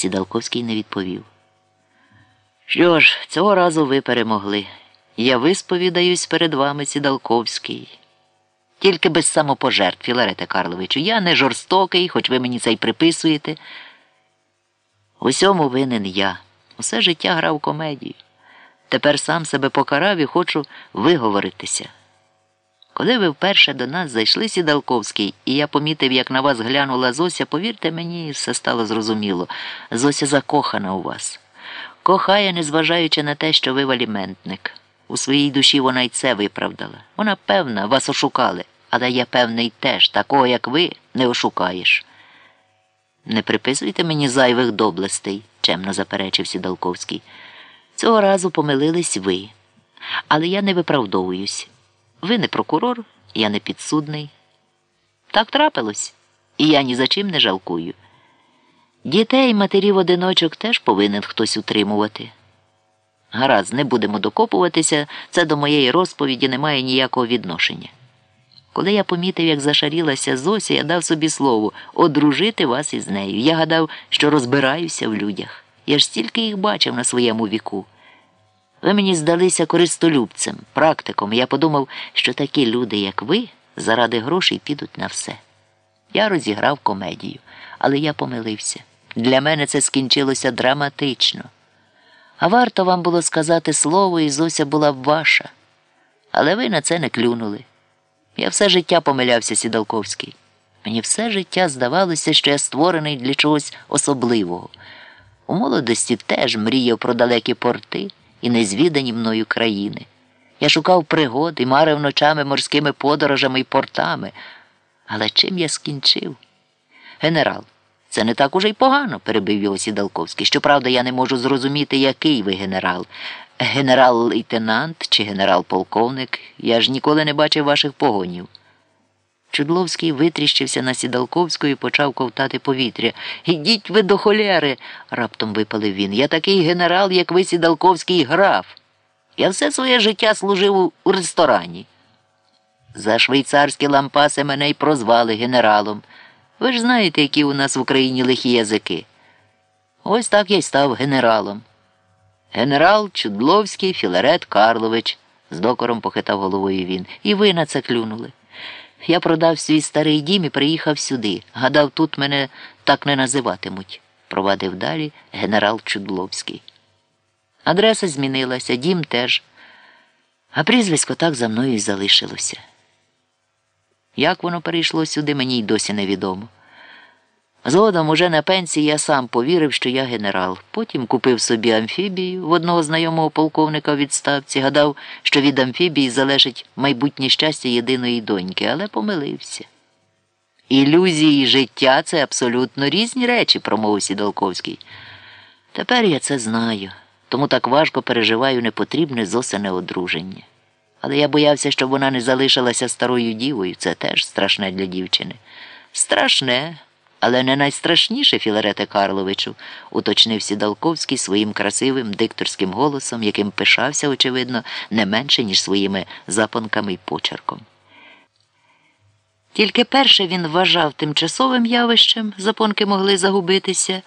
Сідалковський не відповів. Що ж, цього разу ви перемогли. Я висповідаюсь перед вами, Сідалковський. Тільки без самопожертв, Філарете Карловичу. Я не жорстокий, хоч ви мені це й приписуєте. Усьому винен я. Усе життя грав комедію. Тепер сам себе покарав і хочу виговоритися. Коли ви вперше до нас зайшли, Сідалковський, і я помітив, як на вас глянула Зося, повірте мені, все стало зрозуміло. Зося закохана у вас. Кохає, незважаючи на те, що ви валіментник. У своїй душі вона й це виправдала. Вона певна, вас ошукали, але я певний теж, такого, як ви, не ошукаєш. Не приписуйте мені зайвих доблестей, чемно заперечив Сідалковський. Цього разу помилились ви. Але я не виправдовуюсь. Ви не прокурор, я не підсудний. Так трапилось, і я ні за чим не жалкую. Дітей, матерів одиночок теж повинен хтось утримувати. Гаразд, не будемо докопуватися, це до моєї розповіді не має ніякого відношення. Коли я помітив, як зашарілася Зося, я дав собі слово одружити вас із нею. Я гадав, що розбираюся в людях. Я ж стільки їх бачив на своєму віку. Ви мені здалися користолюбцем, практиком. Я подумав, що такі люди, як ви, заради грошей підуть на все. Я розіграв комедію, але я помилився. Для мене це скінчилося драматично. А варто вам було сказати слово, і Зося була б ваша. Але ви на це не клюнули. Я все життя помилявся, Сідалковський. Мені все життя здавалося, що я створений для чогось особливого. У молодості теж мріяв про далекі порти і незвідані мною країни. Я шукав пригод і марив ночами морськими подорожами і портами. Але чим я скінчив? Генерал, це не так уже й погано, перебив його Сідалковський. Щоправда, я не можу зрозуміти, який ви генерал. Генерал-лейтенант чи генерал-полковник. Я ж ніколи не бачив ваших погонів. Чудловський витріщився на Сідалковську і почав ковтати повітря. Ідіть ви до холєри, раптом випалив він. Я такий генерал, як ви, Сідалковський граф. Я все своє життя служив у ресторані. За швейцарські лампаси мене й прозвали генералом. Ви ж знаєте, які у нас в Україні лихі язики. Ось так я й став генералом. Генерал Чудловський Філарет Карлович, з докором похитав головою він. І ви на це клюнули. Я продав свій старий дім і приїхав сюди. Гадав, тут мене так не називатимуть, провадив далі генерал Чудловський. Адреса змінилася, дім теж, а прізвисько так за мною і залишилося. Як воно перейшло сюди, мені й досі невідомо. Згодом уже на пенсії я сам повірив, що я генерал. Потім купив собі амфібію в одного знайомого полковника в відставці, гадав, що від амфібії залежить майбутнє щастя єдиної доньки, але помилився. Ілюзії життя це абсолютно різні речі, промовив Сідалковський. Тепер я це знаю, тому так важко переживаю непотрібне зосене одруження. Але я боявся, щоб вона не залишилася старою дівою. Це теж страшне для дівчини. Страшне. Але не найстрашніше, Філарете Карловичу, уточнив Сідалковський своїм красивим дикторським голосом, яким пишався, очевидно, не менше, ніж своїми запонками й почерком. Тільки перше він вважав тимчасовим явищем, запонки могли загубитися,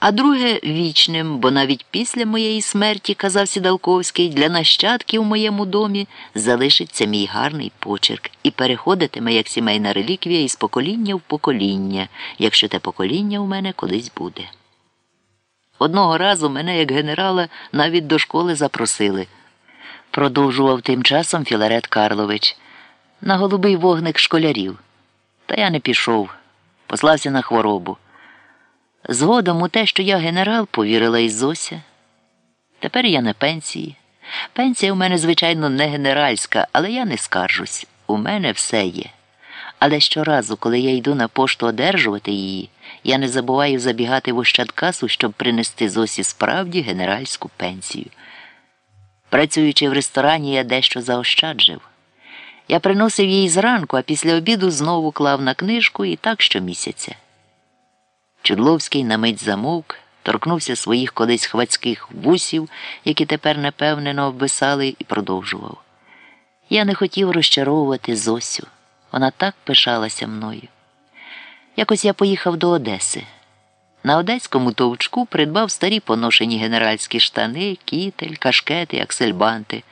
а друге вічним, бо навіть після моєї смерті, казав Сідалковський, для нащадків у моєму домі залишиться мій гарний почерк і переходитиме як сімейна реліквія із покоління в покоління, якщо те покоління у мене колись буде. Одного разу мене, як генерала, навіть до школи запросили, продовжував тим часом Філарет Карлович на голубий вогник школярів. Та я не пішов, послався на хворобу. Згодом у те, що я генерал, повірила і Зося. Тепер я на пенсії. Пенсія у мене, звичайно, не генеральська, але я не скаржусь. У мене все є. Але щоразу, коли я йду на пошту одержувати її, я не забуваю забігати в Ощадкасу, щоб принести Зосі справді генеральську пенсію. Працюючи в ресторані, я дещо заощаджив. Я приносив їй зранку, а після обіду знову клав на книжку і так щомісяця. Чудловський на мить замовк, торкнувся своїх колись хвацьких вусів, які тепер непевнено обвисали, і продовжував. Я не хотів розчаровувати Зосю. Вона так пишалася мною. Якось я поїхав до Одеси. На одеському товчку придбав старі поношені генеральські штани, кітель, кашкети, аксельбанти.